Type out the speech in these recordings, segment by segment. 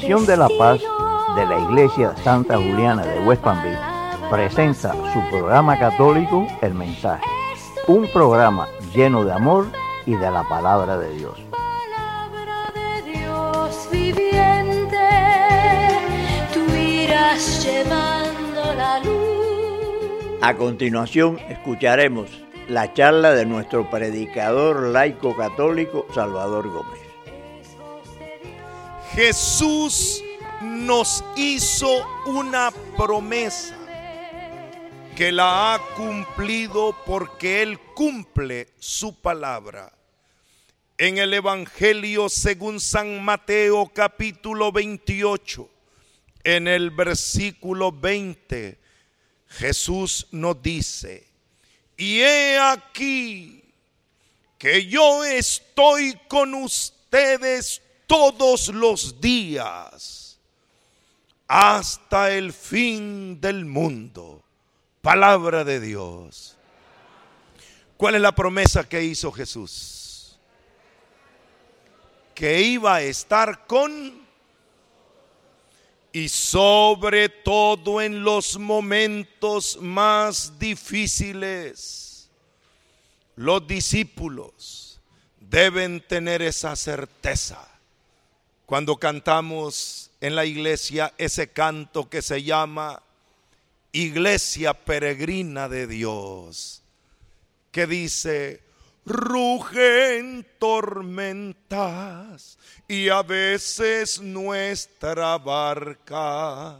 La Misión de la Paz de la Iglesia Santa Juliana de West Palm Beach presenta su programa católico El Mensaje, un programa lleno de amor y de la palabra de Dios. A continuación escucharemos la charla de nuestro predicador laico católico Salvador Gómez. Jesús nos hizo una promesa que la ha cumplido porque Él cumple su palabra. En el Evangelio según San Mateo capítulo 28, en el versículo 20, Jesús nos dice, y he aquí que yo estoy con ustedes todos los días hasta el fin del mundo. Palabra de Dios. ¿Cuál es la promesa que hizo Jesús? Que iba a estar con y sobre todo en los momentos más difíciles. Los discípulos deben tener esa certeza cuando cantamos en la iglesia ese canto que se llama Iglesia Peregrina de Dios, que dice, rugen tormentas y a veces nuestra barca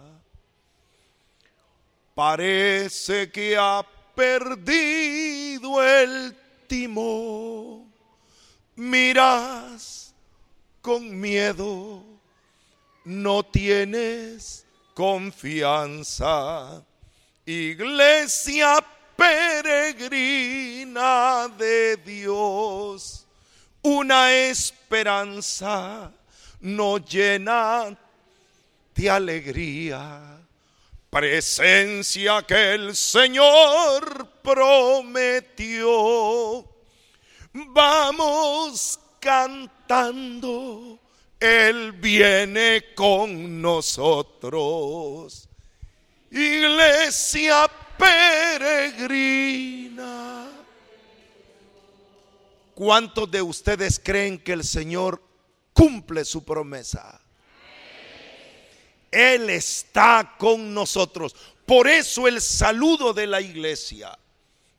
parece que ha perdido el timón. Miras con miedo, no tienes confianza. Iglesia peregrina de Dios, una esperanza nos llena de alegría. Presencia que el Señor prometió. Vamos cantando, Él viene con nosotros. Iglesia peregrina. ¿Cuántos de ustedes creen que el Señor cumple su promesa? Él está con nosotros. Por eso el saludo de la iglesia,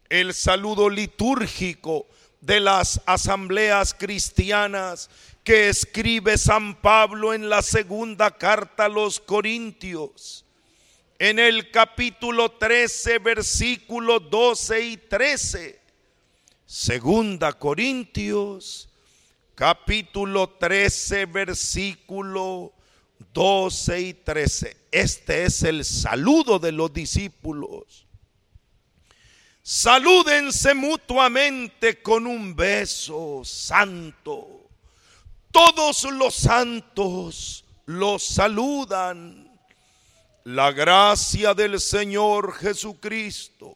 el saludo litúrgico de las asambleas cristianas que escribe San Pablo en la segunda carta a los Corintios en el capítulo 13, versículos 12 y 13. Segunda Corintios, capítulo 13, versículo 12 y 13. Este es el saludo de los discípulos. Salúdense mutuamente con un beso santo. Todos los santos los saludan la gracia del Señor Jesucristo,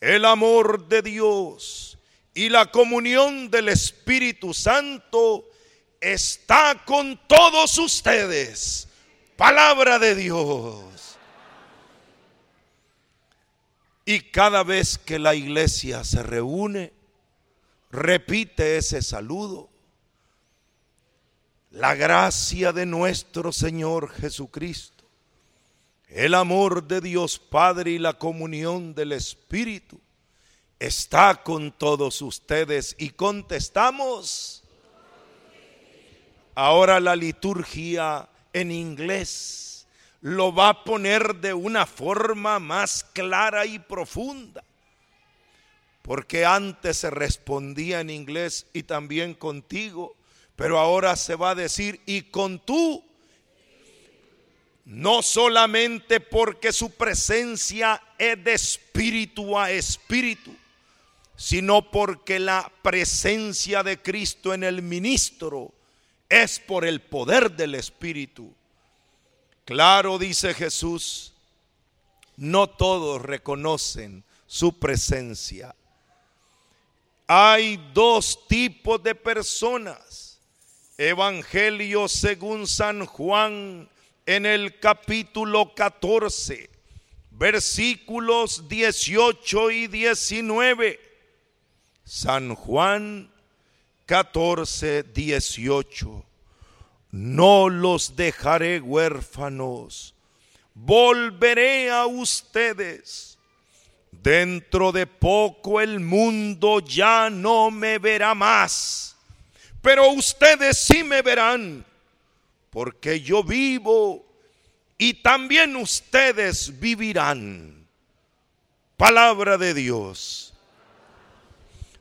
el amor de Dios y la comunión del Espíritu Santo está con todos ustedes. Palabra de Dios. Y cada vez que la iglesia se reúne, repite ese saludo. La gracia de nuestro Señor Jesucristo el amor de Dios Padre y la comunión del Espíritu está con todos ustedes y contestamos. Ahora la liturgia en inglés lo va a poner de una forma más clara y profunda. Porque antes se respondía en inglés y también contigo, pero ahora se va a decir y con tú no solamente porque su presencia es de espíritu a espíritu, sino porque la presencia de Cristo en el ministro es por el poder del Espíritu. Claro, dice Jesús, no todos reconocen su presencia. Hay dos tipos de personas Evangelio según San Juan en el capítulo 14, versículos 18 y 19. San Juan 14, 18. No los dejaré huérfanos, volveré a ustedes. Dentro de poco el mundo ya no me verá más, pero ustedes sí me verán, porque yo vivo y también ustedes vivirán. Palabra de Dios.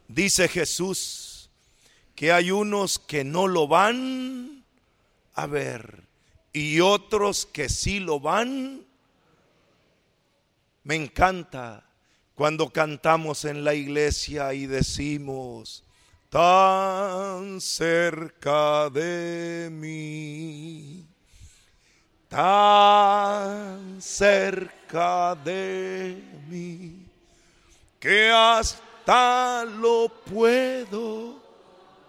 Dice Jesús que hay unos que no lo van a ver y otros que sí lo van. Me encanta cuando cantamos en la iglesia y decimos, tan cerca de mí, tan cerca de mí, que hasta lo puedo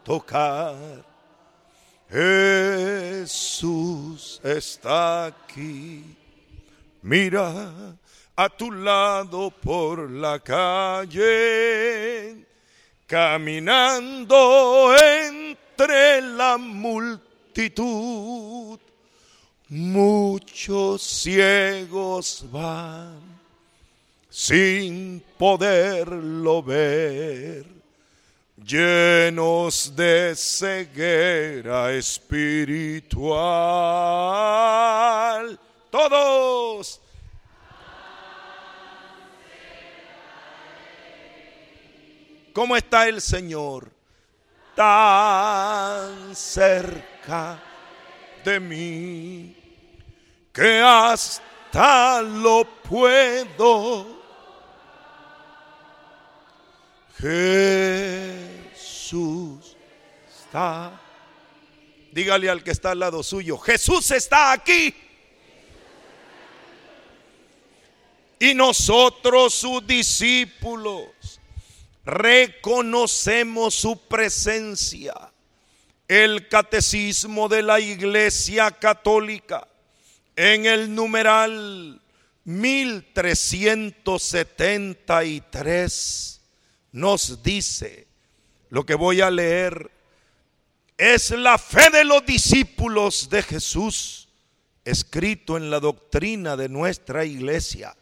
tocar. Jesús está aquí. Mira a tu lado por la calle, caminando entre la multitud. Muchos ciegos van sin poderlo ver llenos de ceguera espiritual. Todos. ¿Cómo está el Señor? Tan cerca de mí que hasta lo puedo Jesús está. Dígale al que está al lado suyo, Jesús está aquí. Y nosotros, sus discípulos, reconocemos su presencia. El catecismo de la Iglesia Católica en el numeral 1373 nos dice, lo que voy a leer, es la fe de los discípulos de Jesús, escrito en la doctrina de nuestra iglesia.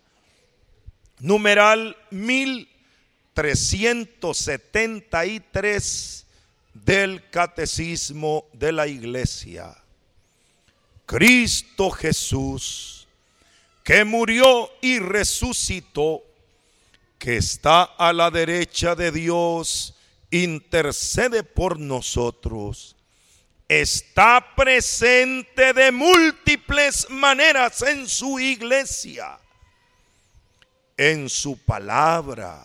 Numeral 1373 del Catecismo de la Iglesia. Cristo Jesús, que murió y resucitó, que está a la derecha de Dios, intercede por nosotros. Está presente de múltiples maneras en su iglesia, en su palabra,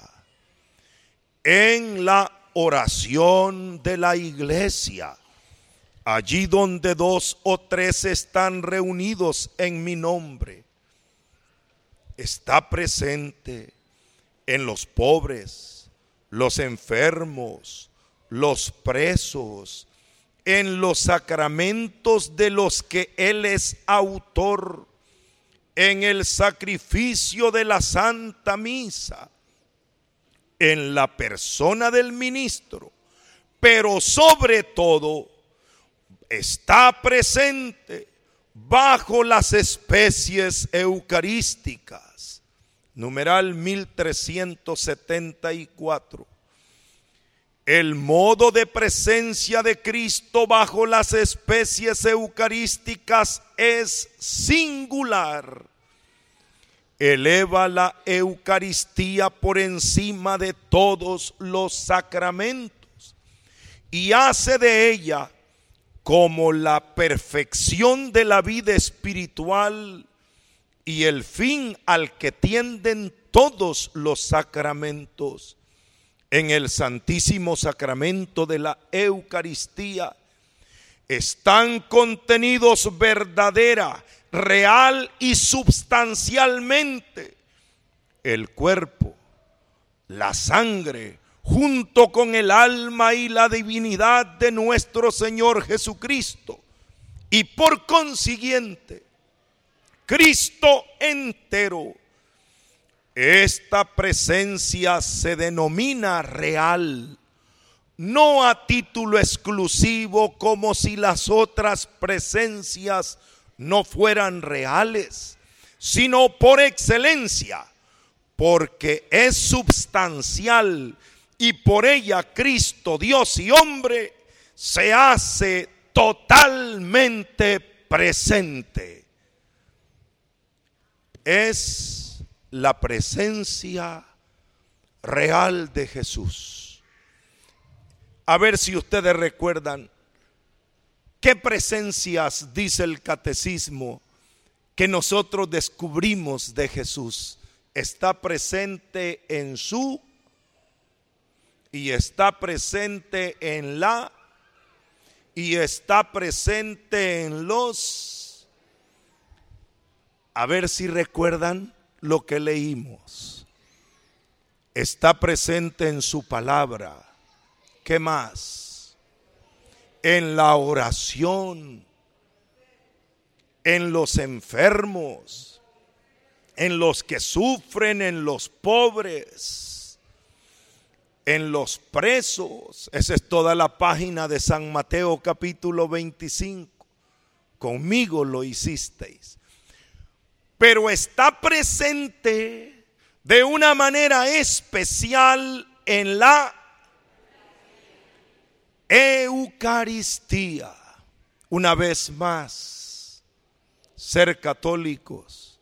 en la oración de la iglesia. Allí donde dos o tres están reunidos en mi nombre, está presente en los pobres, los enfermos, los presos, en los sacramentos de los que Él es autor, en el sacrificio de la Santa Misa, en la persona del ministro, pero sobre todo está presente bajo las especies eucarísticas numeral 1374. El modo de presencia de Cristo bajo las especies eucarísticas es singular. Eleva la Eucaristía por encima de todos los sacramentos y hace de ella como la perfección de la vida espiritual y el fin al que tienden todos los sacramentos. En el Santísimo Sacramento de la Eucaristía están contenidos verdadera, real y substancialmente el cuerpo, la sangre junto con el alma y la divinidad de nuestro Señor Jesucristo. Y por consiguiente, Cristo entero. Esta presencia se denomina real, no a título exclusivo como si las otras presencias no fueran reales, sino por excelencia, porque es substancial y por ella Cristo, Dios y hombre, se hace totalmente presente. Es la presencia real de Jesús. A ver si ustedes recuerdan qué presencias dice el catecismo que nosotros descubrimos de Jesús. Está presente en su y está presente en la y está presente en los. A ver si recuerdan lo que leímos. Está presente en su palabra. ¿Qué más? En la oración, en los enfermos, en los que sufren, en los pobres en los presos. Esa es toda la página de San Mateo capítulo 25. Conmigo lo hicisteis. Pero está presente de una manera especial en la Eucaristía. Una vez más, ser católicos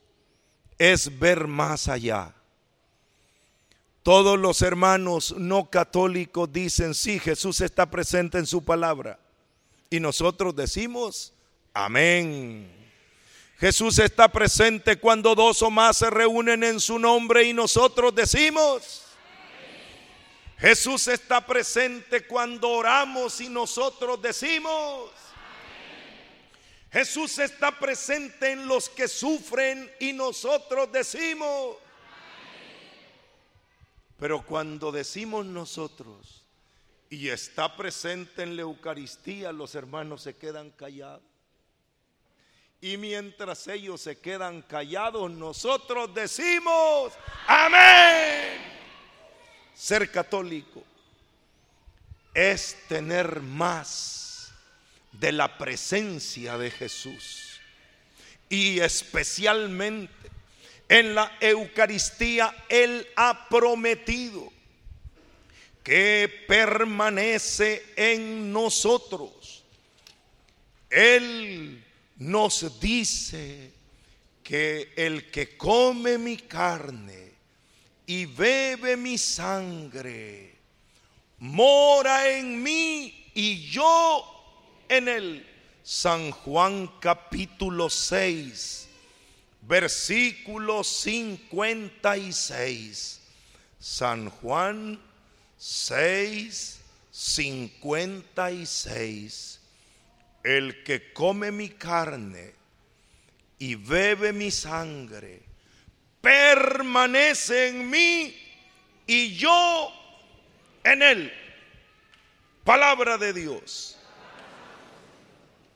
es ver más allá todos los hermanos no católicos dicen, sí, Jesús está presente en su palabra. Y nosotros decimos, amén. Jesús está presente cuando dos o más se reúnen en su nombre y nosotros decimos, Jesús está presente cuando oramos y nosotros decimos, Jesús está presente en los que sufren y nosotros decimos, pero cuando decimos nosotros y está presente en la Eucaristía, los hermanos se quedan callados. Y mientras ellos se quedan callados, nosotros decimos, amén. Ser católico es tener más de la presencia de Jesús. Y especialmente en la Eucaristía Él ha prometido que permanece en nosotros. Él nos dice que el que come mi carne y bebe mi sangre, mora en mí y yo en él. San Juan capítulo 6 versículo 56. San Juan 6, 56. El que come mi carne y bebe mi sangre, permanece en mí y yo en él. Palabra de Dios.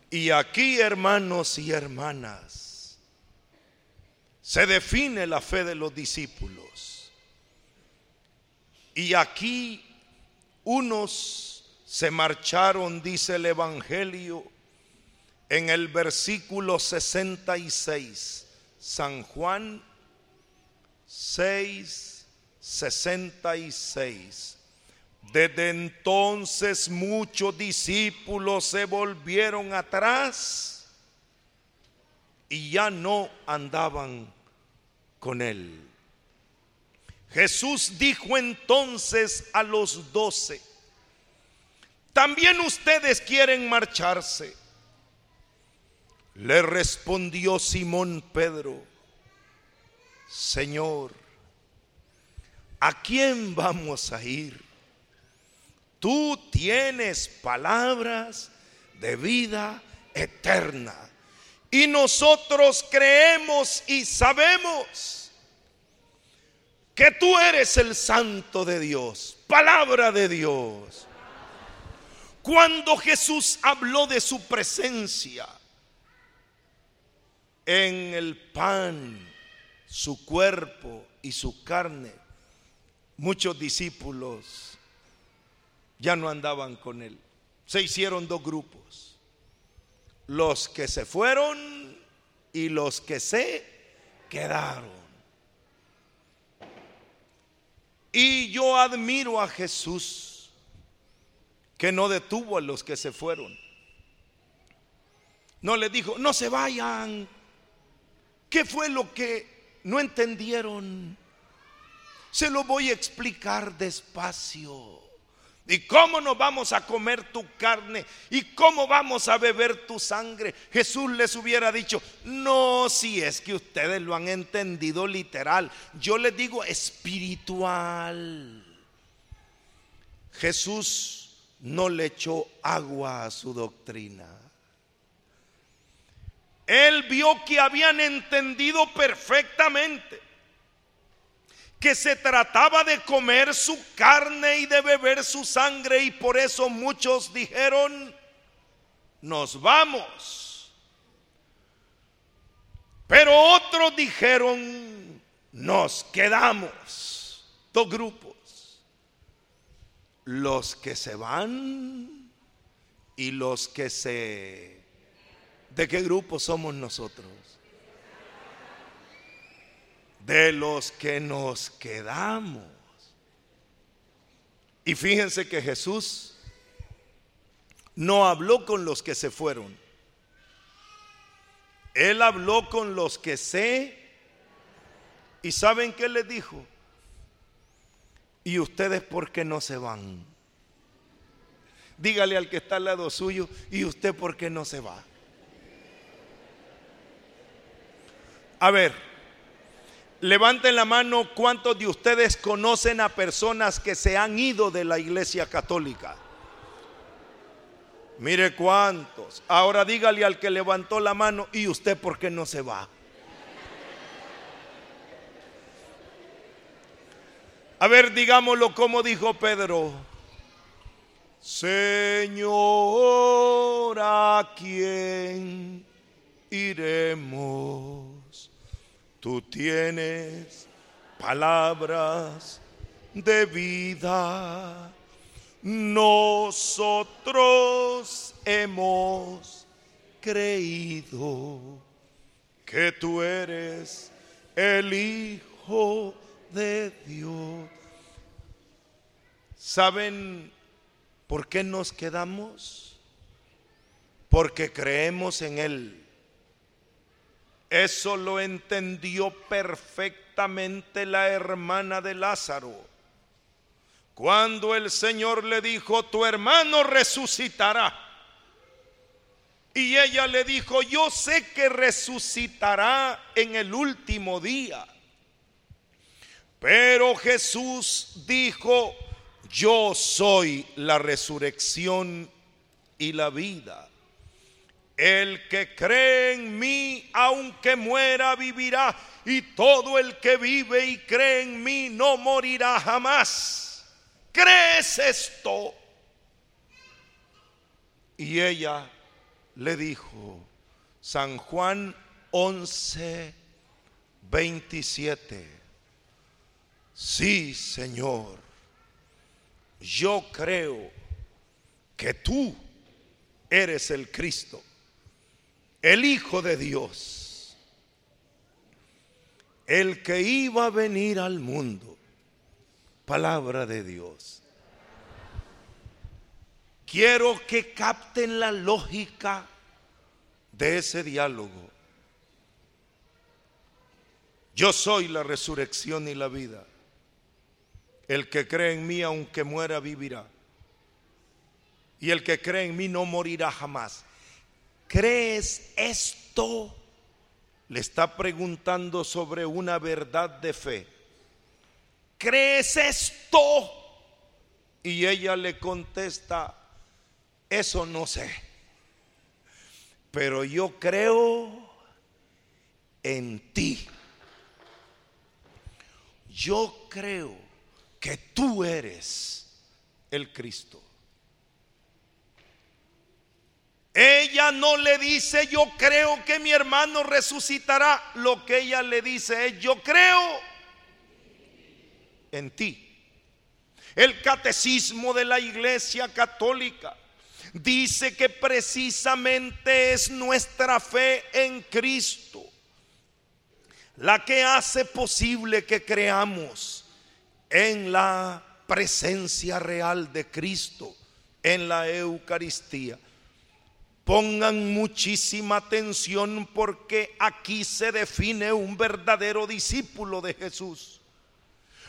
Y aquí, hermanos y hermanas, se define la fe de los discípulos. Y aquí unos se marcharon, dice el Evangelio, en el versículo 66, San Juan 6, 66. Desde entonces muchos discípulos se volvieron atrás y ya no andaban con él. Jesús dijo entonces a los doce, ¿también ustedes quieren marcharse? Le respondió Simón Pedro, Señor, ¿a quién vamos a ir? Tú tienes palabras de vida eterna. Y nosotros creemos y sabemos que tú eres el santo de Dios. Palabra de Dios. Cuando Jesús habló de su presencia en el pan, su cuerpo y su carne, muchos discípulos ya no andaban con él. Se hicieron dos grupos. Los que se fueron y los que se quedaron. Y yo admiro a Jesús que no detuvo a los que se fueron. No le dijo, no se vayan. ¿Qué fue lo que no entendieron? Se lo voy a explicar despacio. ¿Y cómo nos vamos a comer tu carne? ¿Y cómo vamos a beber tu sangre? Jesús les hubiera dicho, no, si es que ustedes lo han entendido literal. Yo les digo espiritual. Jesús no le echó agua a su doctrina. Él vio que habían entendido perfectamente que se trataba de comer su carne y de beber su sangre y por eso muchos dijeron, nos vamos. Pero otros dijeron, nos quedamos. Dos grupos. Los que se van y los que se... ¿De qué grupo somos nosotros? de los que nos quedamos. Y fíjense que Jesús no habló con los que se fueron. Él habló con los que se... ¿Y saben qué les dijo? ¿Y ustedes por qué no se van? Dígale al que está al lado suyo, ¿y usted por qué no se va? A ver, Levanten la mano cuántos de ustedes conocen a personas que se han ido de la iglesia católica. Mire cuántos. Ahora dígale al que levantó la mano, ¿y usted por qué no se va? A ver, digámoslo como dijo Pedro. Señor, ¿a quién iremos? Tú tienes palabras de vida. Nosotros hemos creído que tú eres el Hijo de Dios. ¿Saben por qué nos quedamos? Porque creemos en Él eso lo entendió perfectamente la hermana de Lázaro. Cuando el Señor le dijo, tu hermano resucitará. Y ella le dijo, yo sé que resucitará en el último día. Pero Jesús dijo, yo soy la resurrección y la vida. El que cree en mí, aunque muera, vivirá. Y todo el que vive y cree en mí no morirá jamás. ¿Crees esto? Y ella le dijo, San Juan 11, 27, sí Señor, yo creo que tú eres el Cristo el Hijo de Dios, el que iba a venir al mundo, palabra de Dios. Quiero que capten la lógica de ese diálogo. Yo soy la resurrección y la vida. El que cree en mí, aunque muera, vivirá. Y el que cree en mí no morirá jamás. ¿Crees esto? Le está preguntando sobre una verdad de fe. ¿Crees esto? Y ella le contesta, eso no sé. Pero yo creo en ti. Yo creo que tú eres el Cristo. Ella no le dice, yo creo que mi hermano resucitará. Lo que ella le dice es, yo creo en ti. El catecismo de la Iglesia Católica dice que precisamente es nuestra fe en Cristo la que hace posible que creamos en la presencia real de Cristo en la Eucaristía. Pongan muchísima atención porque aquí se define un verdadero discípulo de Jesús.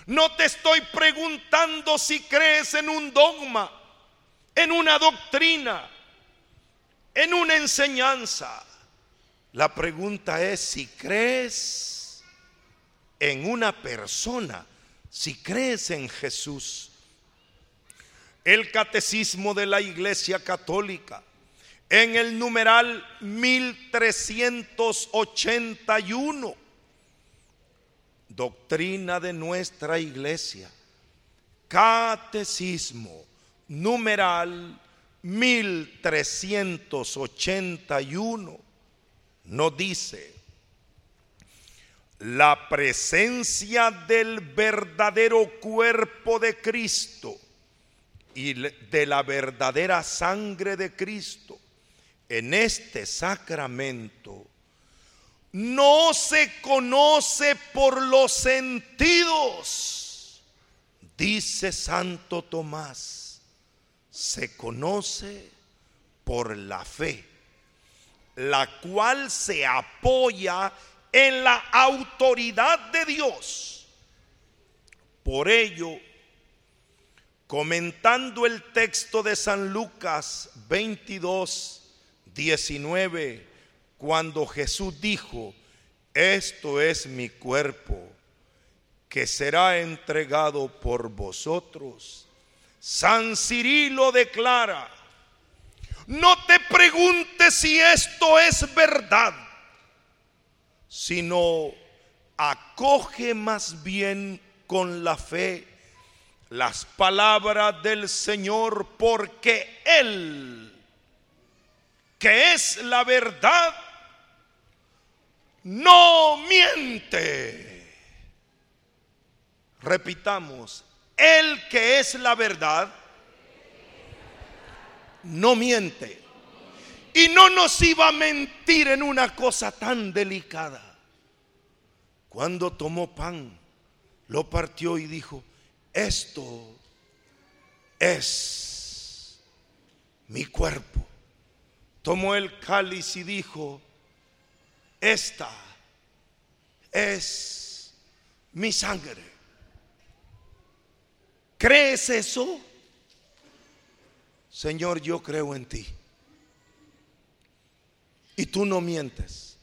No te estoy preguntando si crees en un dogma, en una doctrina, en una enseñanza. La pregunta es si crees en una persona, si crees en Jesús. El catecismo de la Iglesia Católica, en el numeral 1381, doctrina de nuestra iglesia, catecismo, numeral 1381, nos dice, la presencia del verdadero cuerpo de Cristo y de la verdadera sangre de Cristo en este sacramento no se conoce por los sentidos, dice Santo Tomás, se conoce por la fe, la cual se apoya en la autoridad de Dios. Por ello, comentando el texto de San Lucas 22, 19, cuando Jesús dijo, esto es mi cuerpo que será entregado por vosotros. San Cirilo declara, no te preguntes si esto es verdad, sino acoge más bien con la fe las palabras del Señor, porque Él, que es la verdad, no miente. Repitamos, el que es la verdad, no miente. Y no nos iba a mentir en una cosa tan delicada. Cuando tomó pan, lo partió y dijo, esto es mi cuerpo. Tomó el cáliz y dijo, esta es mi sangre. ¿Crees eso? Señor, yo creo en ti. Y tú no mientes.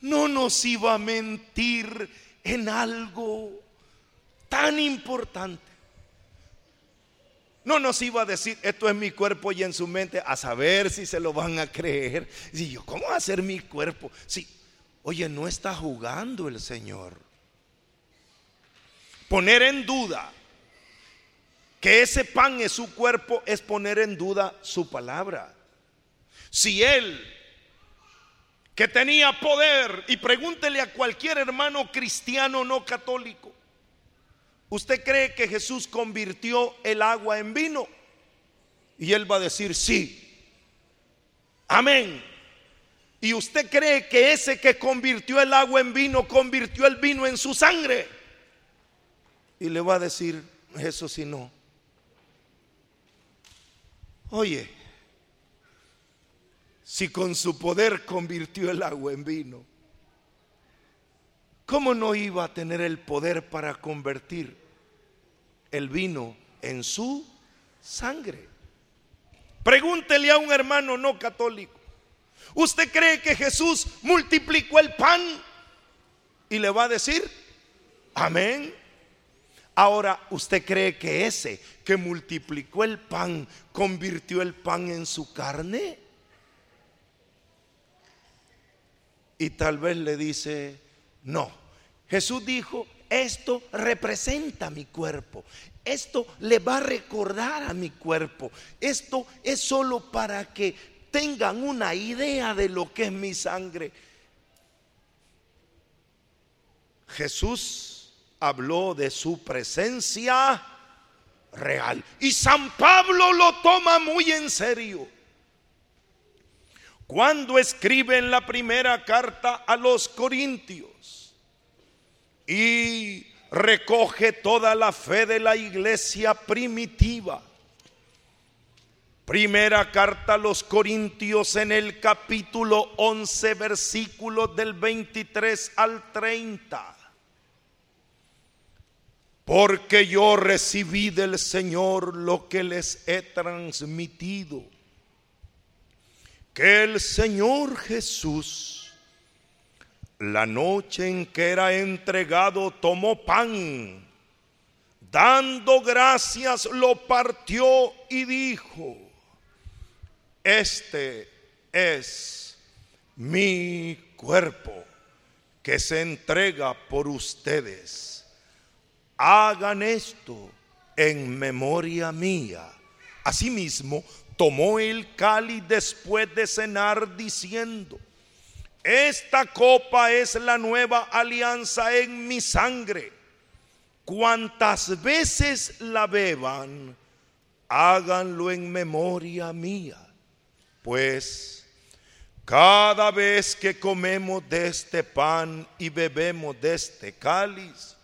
No nos iba a mentir en algo tan importante. No nos iba a decir, esto es mi cuerpo y en su mente, a saber si se lo van a creer. Y yo, ¿cómo va a ser mi cuerpo? Sí, oye, no está jugando el Señor. Poner en duda que ese pan es su cuerpo es poner en duda su palabra. Si Él, que tenía poder, y pregúntele a cualquier hermano cristiano no católico, ¿Usted cree que Jesús convirtió el agua en vino? Y él va a decir, sí. Amén. ¿Y usted cree que ese que convirtió el agua en vino, convirtió el vino en su sangre? Y le va a decir, eso sí no. Oye, si con su poder convirtió el agua en vino, ¿cómo no iba a tener el poder para convertir el vino en su sangre? Pregúntele a un hermano no católico. ¿Usted cree que Jesús multiplicó el pan? Y le va a decir, amén. Ahora, ¿usted cree que ese que multiplicó el pan convirtió el pan en su carne? Y tal vez le dice, no. Jesús dijo, esto representa mi cuerpo. Esto le va a recordar a mi cuerpo. Esto es solo para que tengan una idea de lo que es mi sangre. Jesús habló de su presencia real. Y San Pablo lo toma muy en serio. Cuando escribe en la primera carta a los Corintios y recoge toda la fe de la iglesia primitiva. Primera carta a los Corintios en el capítulo 11, versículos del 23 al 30. Porque yo recibí del Señor lo que les he transmitido. Que el Señor Jesús, la noche en que era entregado, tomó pan. Dando gracias, lo partió y dijo, este es mi cuerpo que se entrega por ustedes hagan esto en memoria mía. Asimismo, tomó el cáliz después de cenar diciendo, esta copa es la nueva alianza en mi sangre. Cuantas veces la beban, háganlo en memoria mía. Pues cada vez que comemos de este pan y bebemos de este cáliz,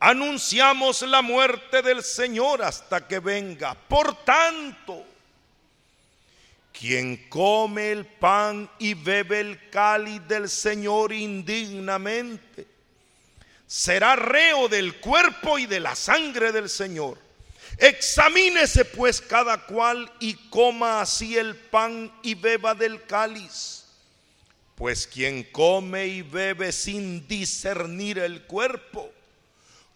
anunciamos la muerte del Señor hasta que venga. Por tanto, quien come el pan y bebe el cáliz del Señor indignamente, será reo del cuerpo y de la sangre del Señor. Examínese pues cada cual y coma así el pan y beba del cáliz. Pues quien come y bebe sin discernir el cuerpo,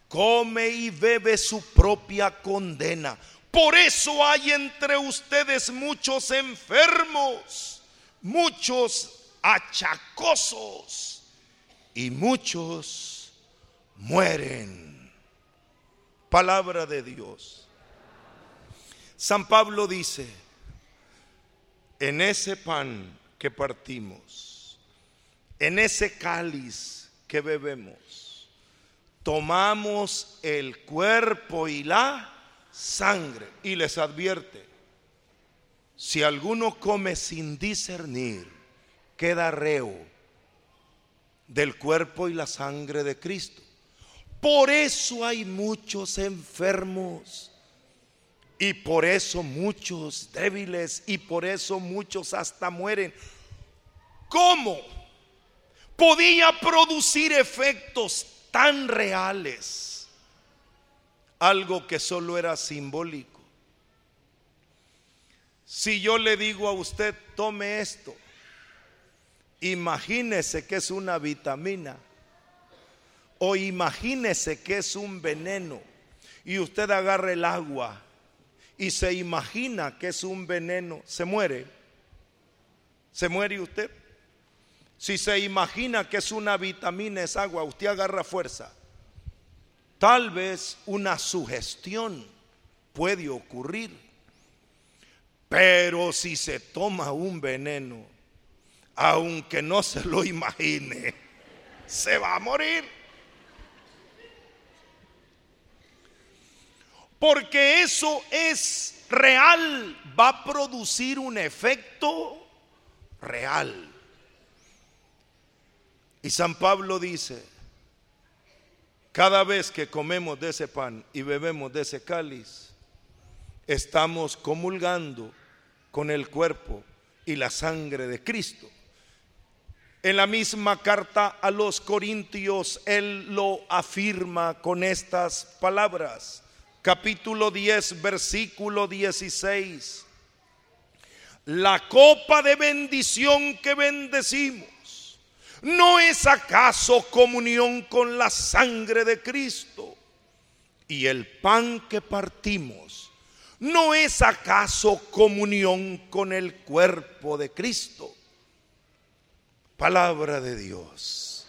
come y bebe su propia condena. Por eso hay entre ustedes muchos enfermos, muchos achacosos y muchos mueren. Palabra de Dios. San Pablo dice, en ese pan que partimos, en ese cáliz que bebemos, tomamos el cuerpo y la sangre. Y les advierte, si alguno come sin discernir, queda reo del cuerpo y la sangre de Cristo. Por eso hay muchos enfermos y por eso muchos débiles y por eso muchos hasta mueren. ¿Cómo podía producir efectos tan reales, algo que solo era simbólico. Si yo le digo a usted, tome esto, imagínese que es una vitamina o imagínese que es un veneno y usted agarra el agua y se imagina que es un veneno, se muere. ¿Se muere usted? Si se imagina que es una vitamina, es agua, usted agarra fuerza. Tal vez una sugestión puede ocurrir. Pero si se toma un veneno, aunque no se lo imagine, se va a morir. Porque eso es real, va a producir un efecto real. Y San Pablo dice, cada vez que comemos de ese pan y bebemos de ese cáliz, estamos comulgando con el cuerpo y la sangre de Cristo. En la misma carta a los Corintios, Él lo afirma con estas palabras. Capítulo 10, versículo 16. La copa de bendición que bendecimos ¿No es acaso comunión con la sangre de Cristo? Y el pan que partimos, ¿no es acaso comunión con el cuerpo de Cristo? Palabra de Dios.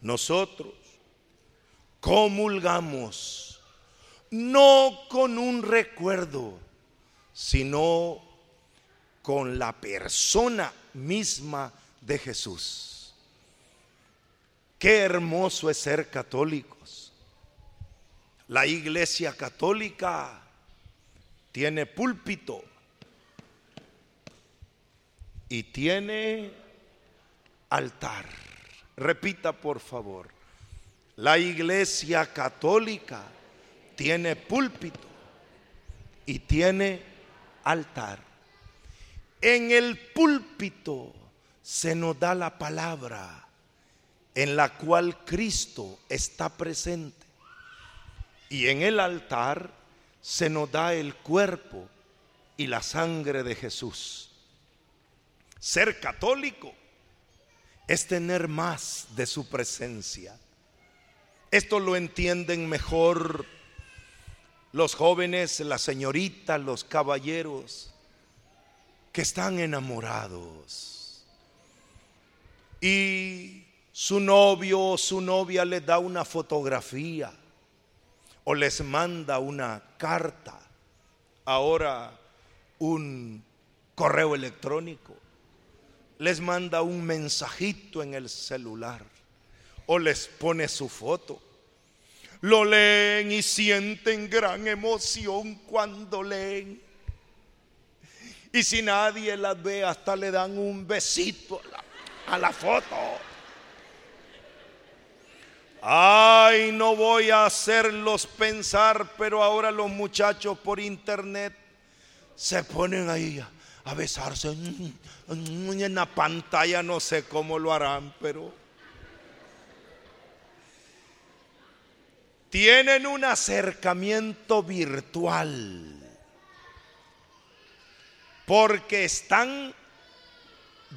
Nosotros comulgamos, no con un recuerdo, sino con la persona misma de Jesús. Qué hermoso es ser católicos. La iglesia católica tiene púlpito y tiene altar. Repita por favor. La iglesia católica tiene púlpito y tiene altar. En el púlpito se nos da la palabra en la cual Cristo está presente. Y en el altar se nos da el cuerpo y la sangre de Jesús. Ser católico es tener más de su presencia. Esto lo entienden mejor los jóvenes, las señoritas, los caballeros que están enamorados. Y su novio o su novia les da una fotografía o les manda una carta. Ahora un correo electrónico les manda un mensajito en el celular o les pone su foto. Lo leen y sienten gran emoción cuando leen. Y si nadie las ve, hasta le dan un besito a la, a la foto. Ay, no voy a hacerlos pensar, pero ahora los muchachos por internet se ponen ahí a besarse en la pantalla, no sé cómo lo harán, pero tienen un acercamiento virtual porque están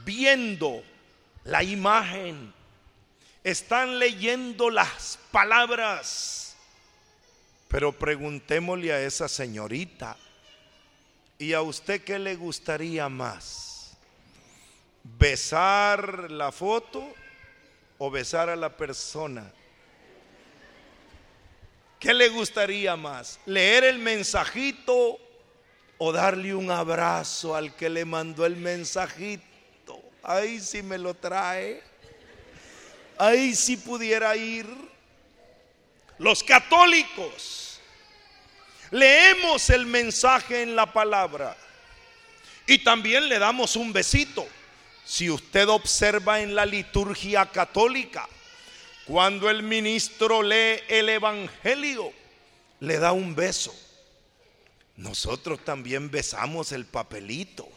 viendo la imagen, están leyendo las palabras. Pero preguntémosle a esa señorita, ¿Y a usted qué le gustaría más? ¿Besar la foto o besar a la persona? ¿Qué le gustaría más? ¿Leer el mensajito o darle un abrazo al que le mandó el mensajito? Ahí sí me lo trae. Ahí sí pudiera ir. Los católicos Leemos el mensaje en la palabra y también le damos un besito. Si usted observa en la liturgia católica, cuando el ministro lee el Evangelio, le da un beso. Nosotros también besamos el papelito.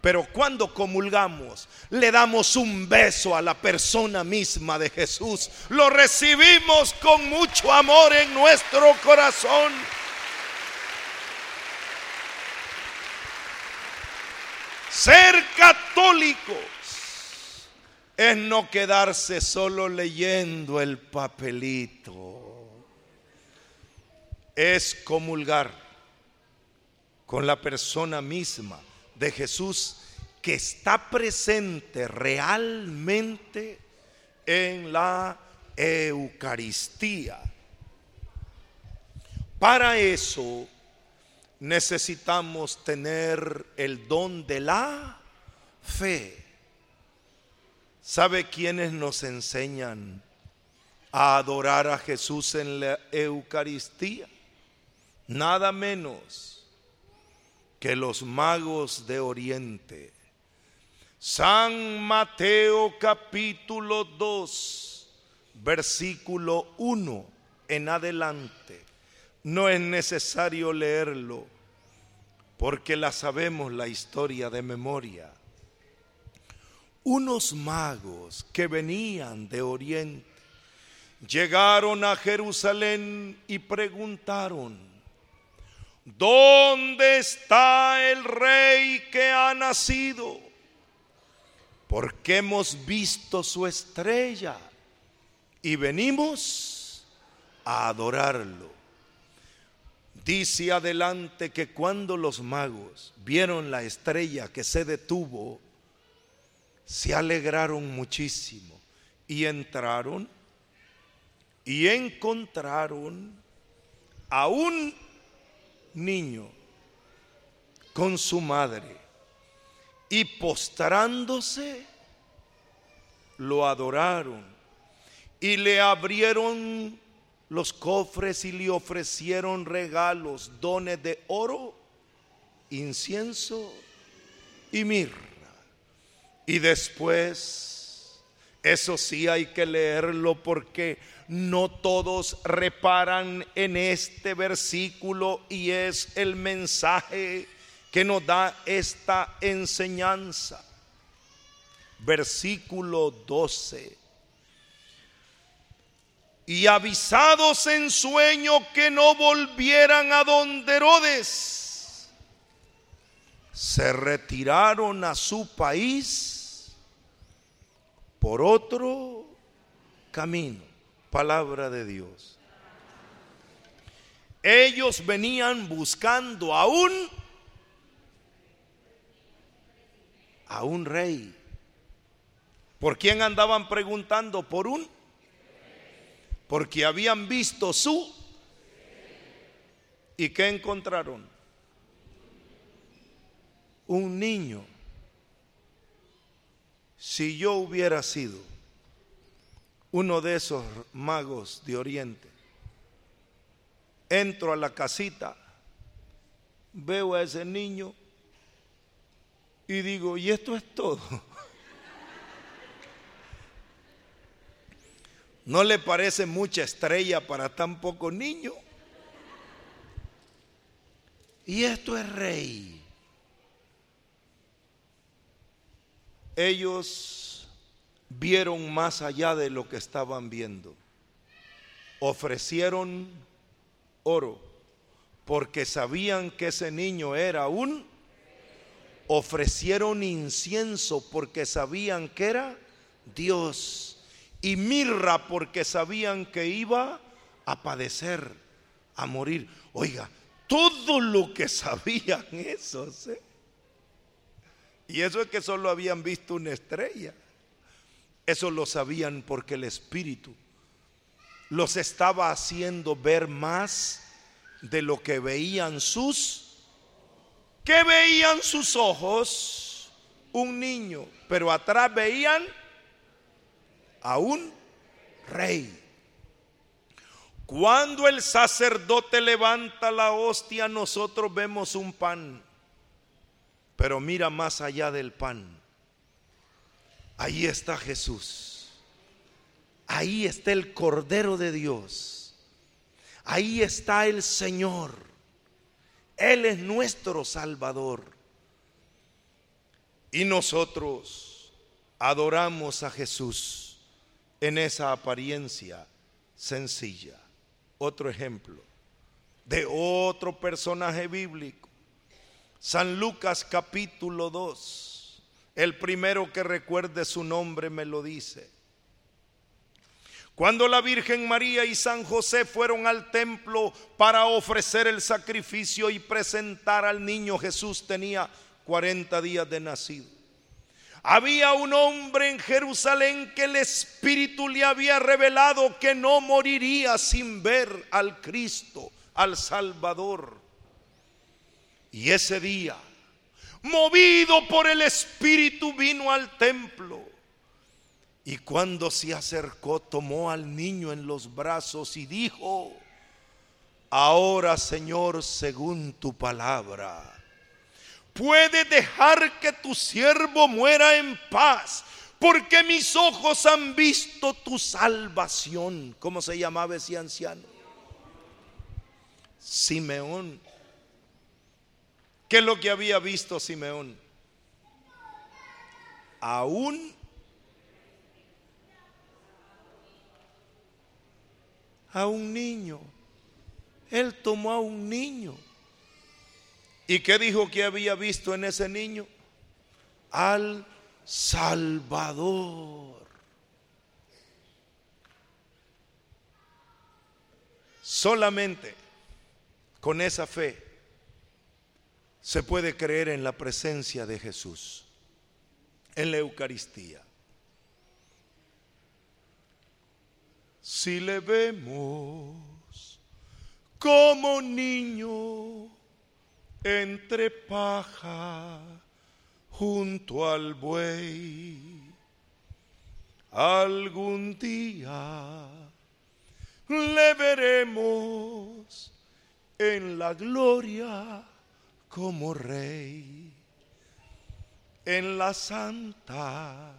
Pero cuando comulgamos, le damos un beso a la persona misma de Jesús. Lo recibimos con mucho amor en nuestro corazón. Ser católicos es no quedarse solo leyendo el papelito. Es comulgar con la persona misma de Jesús que está presente realmente en la Eucaristía. Para eso necesitamos tener el don de la fe. ¿Sabe quiénes nos enseñan a adorar a Jesús en la Eucaristía? Nada menos que los magos de Oriente. San Mateo capítulo 2, versículo 1 en adelante. No es necesario leerlo porque la sabemos la historia de memoria. Unos magos que venían de Oriente llegaron a Jerusalén y preguntaron, ¿Dónde está el rey que ha nacido? Porque hemos visto su estrella y venimos a adorarlo. Dice adelante que cuando los magos vieron la estrella que se detuvo, se alegraron muchísimo y entraron y encontraron a un niño con su madre y postrándose lo adoraron y le abrieron los cofres y le ofrecieron regalos, dones de oro, incienso y mirra. Y después, eso sí hay que leerlo porque no todos reparan en este versículo y es el mensaje que nos da esta enseñanza. Versículo 12. Y avisados en sueño que no volvieran a donde Herodes, se retiraron a su país por otro camino. Palabra de Dios. Ellos venían buscando a un a un rey. ¿Por quién andaban preguntando? Por un porque habían visto su y qué encontraron? Un niño. Si yo hubiera sido uno de esos magos de Oriente. Entro a la casita, veo a ese niño y digo, ¿y esto es todo? ¿No le parece mucha estrella para tan poco niño? Y esto es rey. Ellos vieron más allá de lo que estaban viendo. Ofrecieron oro porque sabían que ese niño era un... Ofrecieron incienso porque sabían que era Dios. Y mirra porque sabían que iba a padecer, a morir. Oiga, todo lo que sabían esos. ¿eh? Y eso es que solo habían visto una estrella. Eso lo sabían porque el Espíritu los estaba haciendo ver más de lo que veían sus, que veían sus ojos, un niño, pero atrás veían a un rey. Cuando el sacerdote levanta la hostia, nosotros vemos un pan, pero mira más allá del pan Ahí está Jesús. Ahí está el Cordero de Dios. Ahí está el Señor. Él es nuestro Salvador. Y nosotros adoramos a Jesús en esa apariencia sencilla. Otro ejemplo de otro personaje bíblico. San Lucas capítulo 2 el primero que recuerde su nombre me lo dice. Cuando la Virgen María y San José fueron al templo para ofrecer el sacrificio y presentar al niño Jesús tenía 40 días de nacido. Había un hombre en Jerusalén que el Espíritu le había revelado que no moriría sin ver al Cristo, al Salvador. Y ese día movido por el Espíritu, vino al templo. Y cuando se acercó, tomó al niño en los brazos y dijo, ahora Señor, según tu palabra, puede dejar que tu siervo muera en paz, porque mis ojos han visto tu salvación. ¿Cómo se llamaba ese anciano? Simeón. ¿Qué es lo que había visto Simeón? Aún a un niño. Él tomó a un niño. ¿Y qué dijo que había visto en ese niño? Al Salvador. Solamente con esa fe se puede creer en la presencia de Jesús, en la Eucaristía. si le vemos como niño entre paja junto al buey. Algún día le veremos en la gloria como rey, en la santa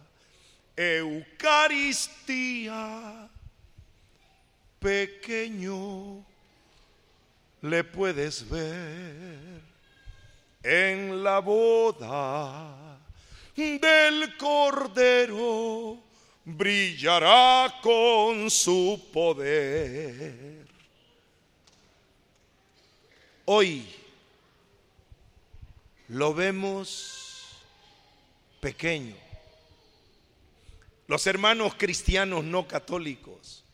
Eucaristía, pequeño le puedes ver en la boda del Cordero, brillará con su poder. Hoy lo vemos pequeño. Los hermanos cristianos no católicos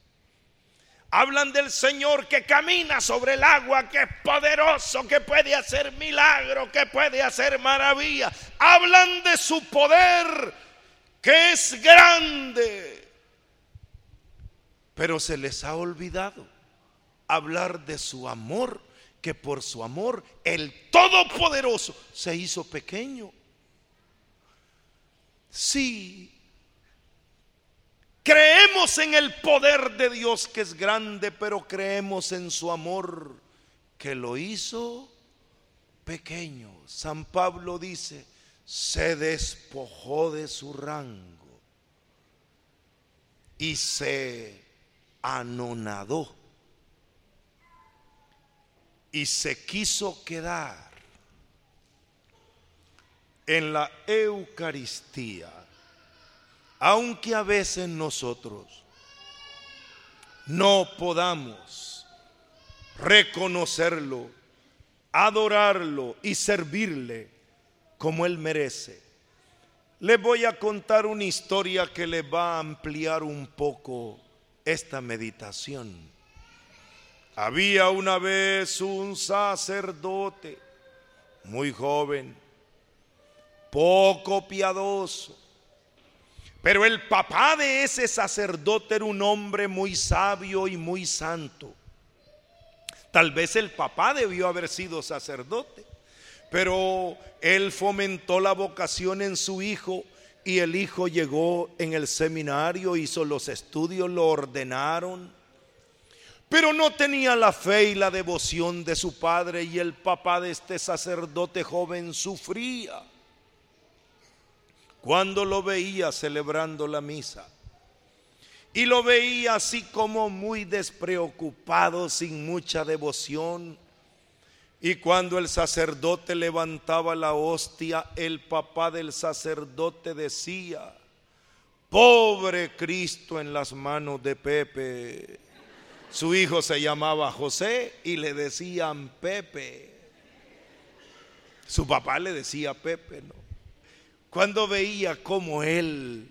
hablan del Señor que camina sobre el agua, que es poderoso, que puede hacer milagro, que puede hacer maravilla. Hablan de su poder, que es grande. Pero se les ha olvidado hablar de su amor que por su amor el Todopoderoso se hizo pequeño. Sí, creemos en el poder de Dios que es grande, pero creemos en su amor que lo hizo pequeño. San Pablo dice, se despojó de su rango y se anonadó y se quiso quedar en la Eucaristía, aunque a veces nosotros no podamos reconocerlo, adorarlo y servirle como Él merece. Les voy a contar una historia que le va a ampliar un poco esta meditación. Había una vez un sacerdote muy joven, poco piadoso, pero el papá de ese sacerdote era un hombre muy sabio y muy santo. Tal vez el papá debió haber sido sacerdote, pero él fomentó la vocación en su hijo y el hijo llegó en el seminario, hizo los estudios, lo ordenaron pero no tenía la fe y la devoción de su padre y el papá de este sacerdote joven sufría cuando lo veía celebrando la misa. Y lo veía así como muy despreocupado, sin mucha devoción. Y cuando el sacerdote levantaba la hostia, el papá del sacerdote decía, pobre Cristo en las manos de Pepe. Su hijo se llamaba José y le decían Pepe. Su papá le decía Pepe, ¿no? Cuando veía cómo él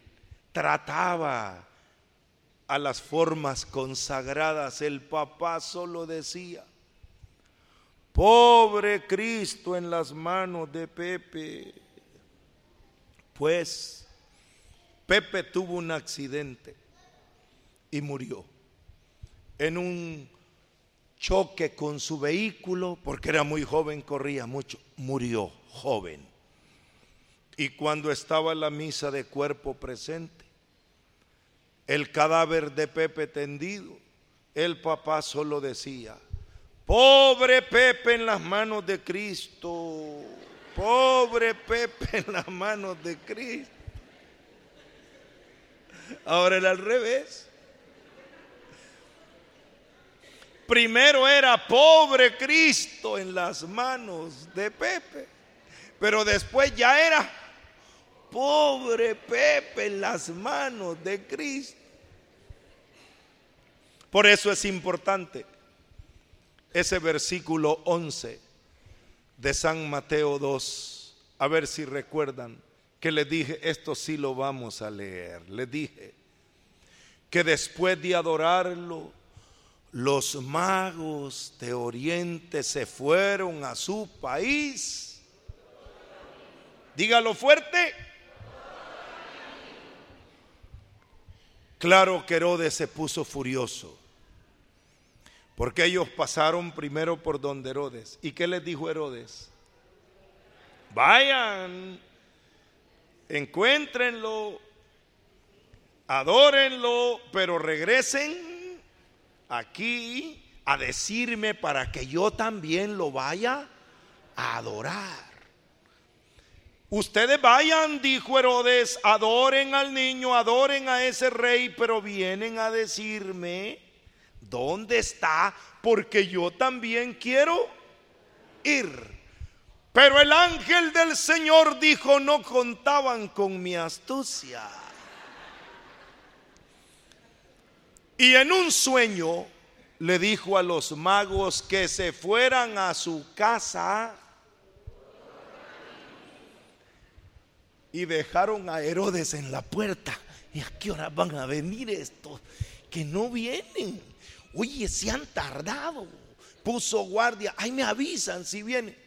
trataba a las formas consagradas, el papá solo decía, pobre Cristo en las manos de Pepe. Pues Pepe tuvo un accidente y murió en un choque con su vehículo, porque era muy joven, corría mucho, murió joven. Y cuando estaba en la misa de cuerpo presente, el cadáver de Pepe tendido, el papá solo decía, pobre Pepe en las manos de Cristo, pobre Pepe en las manos de Cristo. Ahora era al revés. Primero era pobre Cristo en las manos de Pepe, pero después ya era pobre Pepe en las manos de Cristo. Por eso es importante ese versículo 11 de San Mateo 2. A ver si recuerdan que les dije, esto sí lo vamos a leer. Les dije que después de adorarlo, los magos de Oriente se fueron a su país. Dígalo fuerte. Claro que Herodes se puso furioso. Porque ellos pasaron primero por donde Herodes. ¿Y qué les dijo Herodes? Vayan, encuéntrenlo, adórenlo, pero regresen aquí a decirme para que yo también lo vaya a adorar. Ustedes vayan, dijo Herodes, adoren al niño, adoren a ese rey, pero vienen a decirme, ¿dónde está? Porque yo también quiero ir. Pero el ángel del Señor dijo, no contaban con mi astucia. Y en un sueño le dijo a los magos que se fueran a su casa y dejaron a Herodes en la puerta. ¿Y a qué hora van a venir estos? Que no vienen. Oye, se han tardado. Puso guardia. Ay, me avisan si vienen.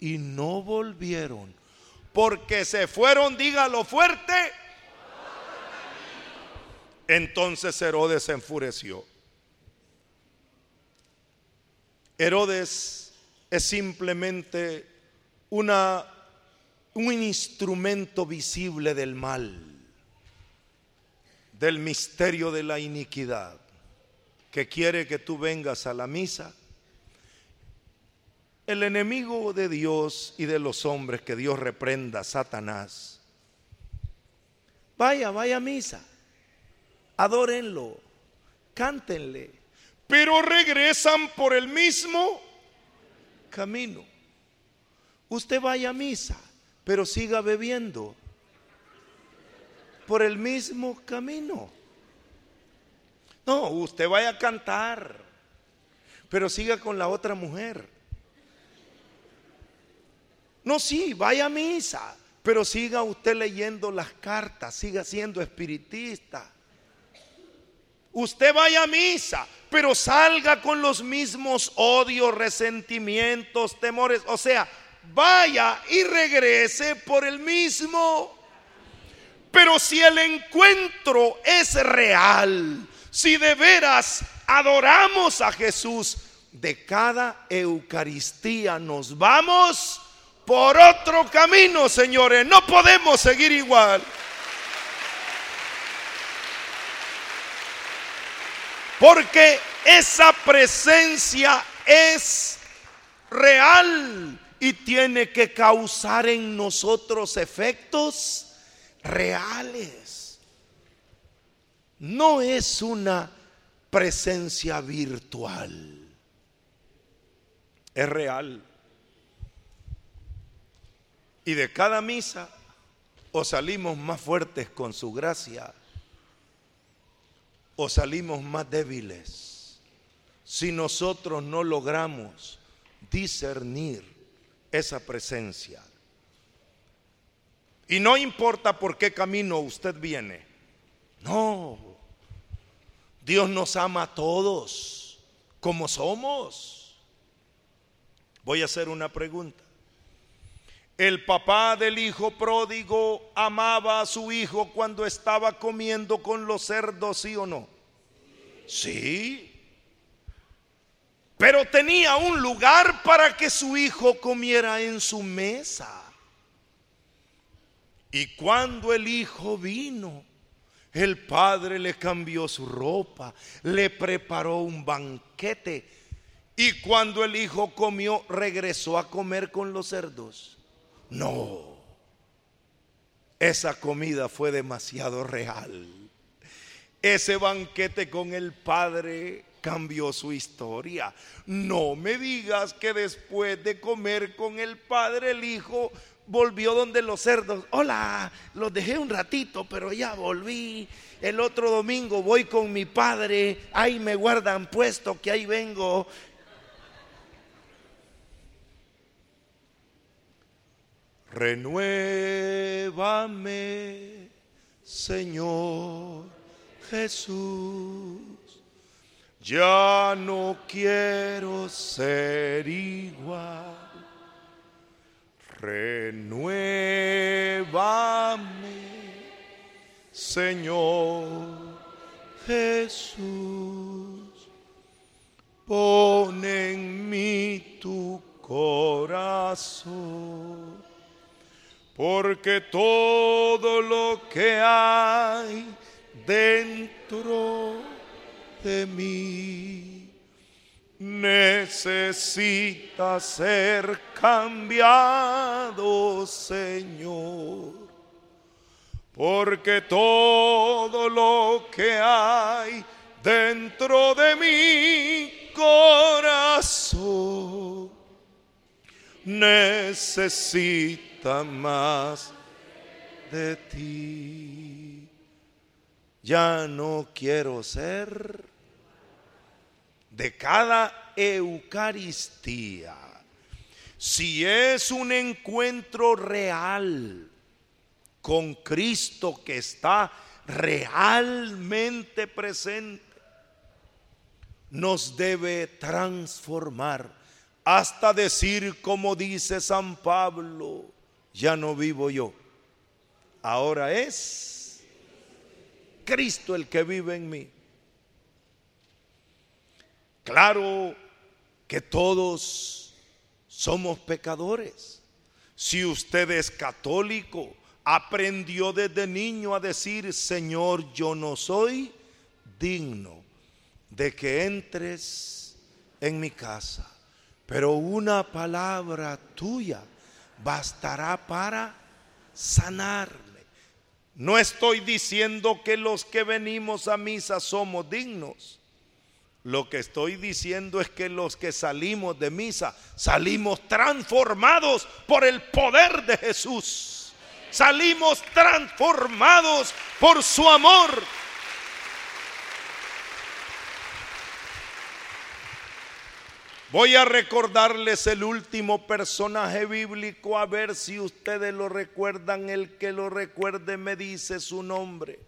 Y no volvieron. Porque se fueron, dígalo fuerte. Entonces Herodes se enfureció. Herodes es simplemente una un instrumento visible del mal, del misterio de la iniquidad, que quiere que tú vengas a la misa. El enemigo de Dios y de los hombres, que Dios reprenda, Satanás. Vaya, vaya a misa, adórenlo, cántenle, pero regresan por el mismo camino. Usted vaya a misa pero siga bebiendo por el mismo camino. No, usted vaya a cantar, pero siga con la otra mujer. No, sí, vaya a misa, pero siga usted leyendo las cartas, siga siendo espiritista. Usted vaya a misa, pero salga con los mismos odios, resentimientos, temores. O sea, vaya y regrese por el mismo. Pero si el encuentro es real, si de veras adoramos a Jesús, de cada Eucaristía nos vamos por otro camino, señores. No podemos seguir igual. Porque esa presencia es real y tiene que causar en nosotros efectos reales. No es una presencia virtual, es real. Y de cada misa o salimos más fuertes con su gracia o salimos más débiles si nosotros no logramos discernir esa presencia. Y no importa por qué camino usted viene. No. Dios nos ama a todos como somos. Voy a hacer una pregunta. ¿El papá del hijo pródigo amaba a su hijo cuando estaba comiendo con los cerdos, sí o no? Sí. Pero tenía un lugar para que su hijo comiera en su mesa. Y cuando el hijo vino, el padre le cambió su ropa, le preparó un banquete. Y cuando el hijo comió, regresó a comer con los cerdos. No, esa comida fue demasiado real. Ese banquete con el padre cambió su historia. No me digas que después de comer con el padre, el hijo volvió donde los cerdos. Hola, los dejé un ratito, pero ya volví. El otro domingo voy con mi padre. Ahí me guardan puesto que ahí vengo. Renuévame, Señor Jesús. Ya no quiero ser igual. Renuévame, Señor Jesús, pon en mí tu corazón, porque todo lo que hay dentro de mí necesita ser cambiado, Señor porque todo lo que hay dentro de mi corazón necesita más de ti. Ya no quiero ser de cada Eucaristía. Si es un encuentro real, con Cristo que está realmente presente, nos debe transformar hasta decir como dice San Pablo, ya no vivo yo, ahora es Cristo el que vive en mí. Claro que todos somos pecadores. Si usted es católico, aprendió desde niño a decir, Señor, yo no soy digno de que entres en mi casa, pero una palabra tuya bastará para sanarme. No estoy diciendo que los que venimos a misa somos dignos. Lo que estoy diciendo es que los que salimos de misa salimos transformados por el poder de Jesús salimos transformados por su amor. Voy a recordarles el último personaje bíblico a ver si ustedes lo recuerdan. El que lo recuerde me dice su nombre.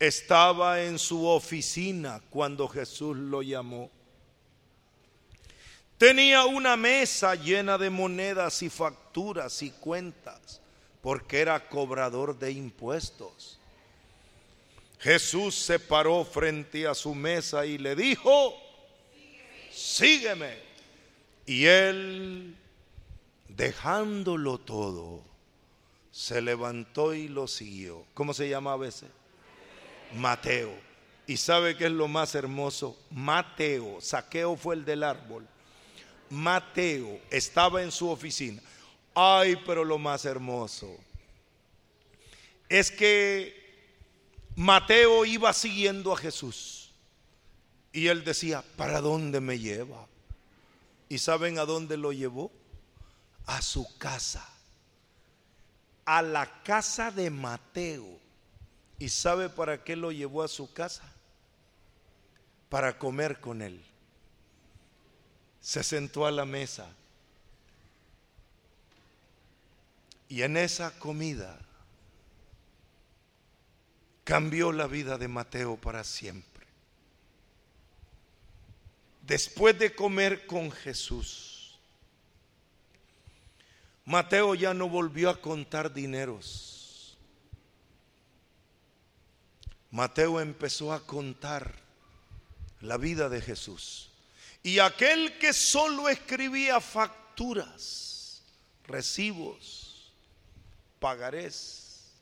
Estaba en su oficina cuando Jesús lo llamó. Tenía una mesa llena de monedas y facturas y cuentas porque era cobrador de impuestos. Jesús se paró frente a su mesa y le dijo, sígueme. Y él, dejándolo todo, se levantó y lo siguió. ¿Cómo se llamaba ese? Mateo. ¿Y sabe qué es lo más hermoso? Mateo, saqueo fue el del árbol. Mateo estaba en su oficina. Ay, pero lo más hermoso es que Mateo iba siguiendo a Jesús y él decía, ¿para dónde me lleva? ¿Y saben a dónde lo llevó? A su casa, a la casa de Mateo. ¿Y sabe para qué lo llevó a su casa? Para comer con él. Se sentó a la mesa Y en esa comida cambió la vida de Mateo para siempre. Después de comer con Jesús, Mateo ya no volvió a contar dineros. Mateo empezó a contar la vida de Jesús. Y aquel que solo escribía facturas, recibos, pagarés,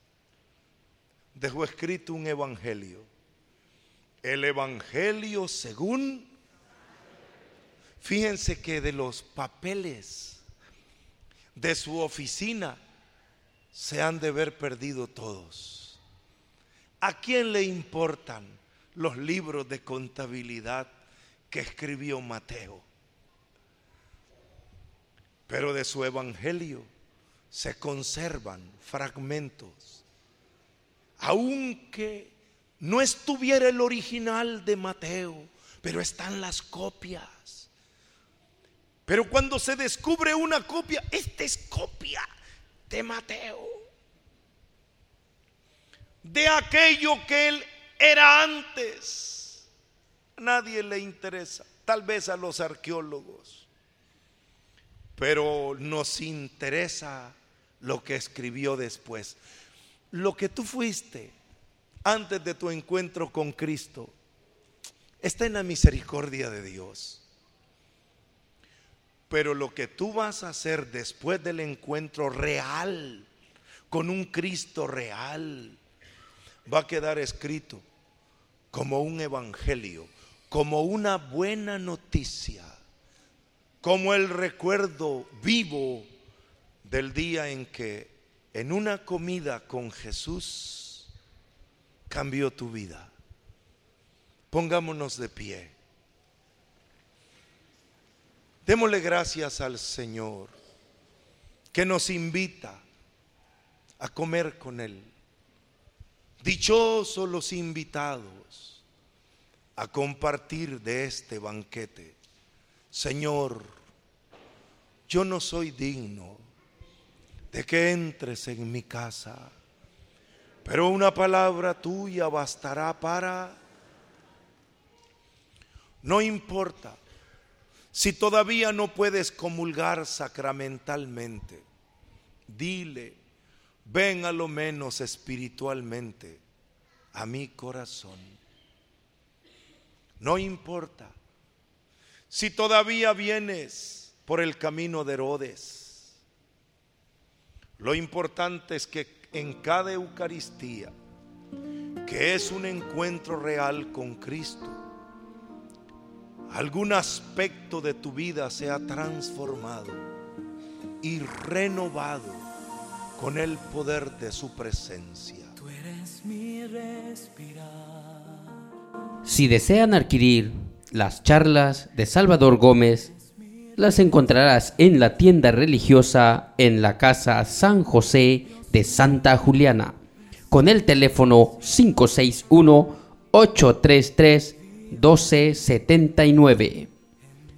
dejó escrito un evangelio. El evangelio según, fíjense que de los papeles de su oficina se han de ver perdido todos. ¿A quién le importan los libros de contabilidad que escribió Mateo? Pero de su evangelio se conservan fragmentos. Aunque no estuviera el original de Mateo, pero están las copias. Pero cuando se descubre una copia, esta es copia de Mateo. De aquello que él era antes. nadie le interesa, tal vez a los arqueólogos. Pero nos interesa lo que escribió después. Lo que tú fuiste antes de tu encuentro con Cristo está en la misericordia de Dios. Pero lo que tú vas a hacer después del encuentro real con un Cristo real va a quedar escrito como un evangelio, como una buena noticia, como el recuerdo vivo del día en que en una comida con Jesús cambió tu vida. Pongámonos de pie. Démosle gracias al Señor que nos invita a comer con Él. Dichosos los invitados a compartir de este banquete. Señor, yo no soy digno de que entres en mi casa, pero una palabra tuya bastará para... No importa si todavía no puedes comulgar sacramentalmente, dile, ven a lo menos espiritualmente a mi corazón. No importa si todavía vienes por el camino de Herodes. Lo importante es que en cada Eucaristía, que es un encuentro real con Cristo, algún aspecto de tu vida se ha transformado y renovado con el poder de su presencia. Tú eres mi respirar. Si desean adquirir las charlas de Salvador Gómez, las encontrarás en la tienda religiosa en la casa San José de Santa Juliana, con el teléfono 561 833 1279.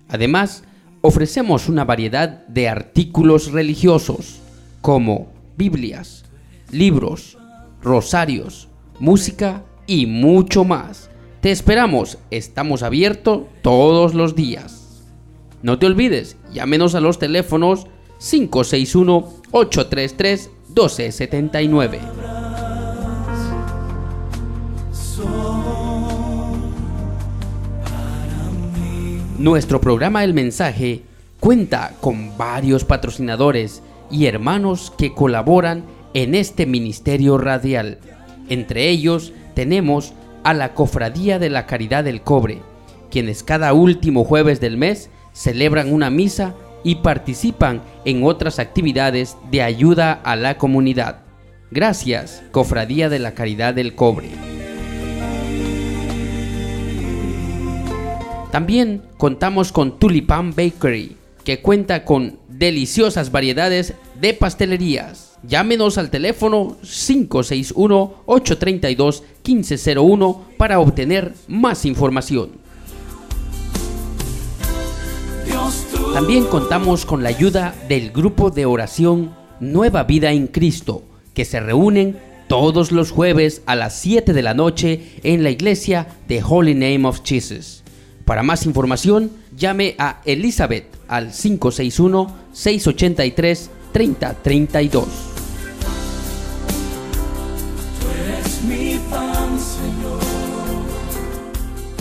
Además, ofrecemos una variedad de artículos religiosos como Biblias, libros, rosarios, música y mucho más. Te esperamos, estamos abiertos todos los días. No te olvides, llámenos a los teléfonos 561-833-1279. Nuestro programa El Mensaje cuenta con varios patrocinadores y hermanos que colaboran en este ministerio radial. Entre ellos tenemos a la Cofradía de la Caridad del Cobre, quienes cada último jueves del mes celebran una misa y participan en otras actividades de ayuda a la comunidad. Gracias, Cofradía de la Caridad del Cobre. También contamos con Tulipan Bakery, que cuenta con deliciosas variedades de pastelerías. Llámenos al teléfono 561-832-1501 para obtener más información. También contamos con la ayuda del grupo de oración Nueva Vida en Cristo, que se reúnen todos los jueves a las 7 de la noche en la iglesia de Holy Name of Jesus. Para más información, llame a Elizabeth al 561-683-3032.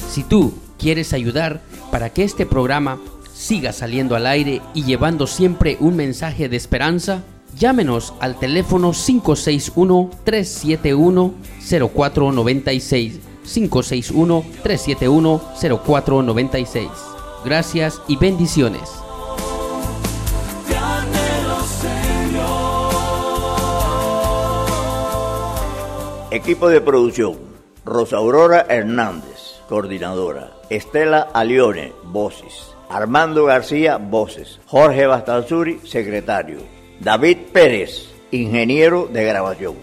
Si tú quieres ayudar para que este programa siga saliendo al aire y llevando siempre un mensaje de esperanza, llámenos al teléfono 561-371-0496 561-371-0496. Gracias y bendiciones. Equipo de producción. Rosa Aurora Hernández, coordinadora. Estela Alione, voces. Armando García, voces. Jorge Bastalzuri, secretario. David Pérez, ingeniero de grabación.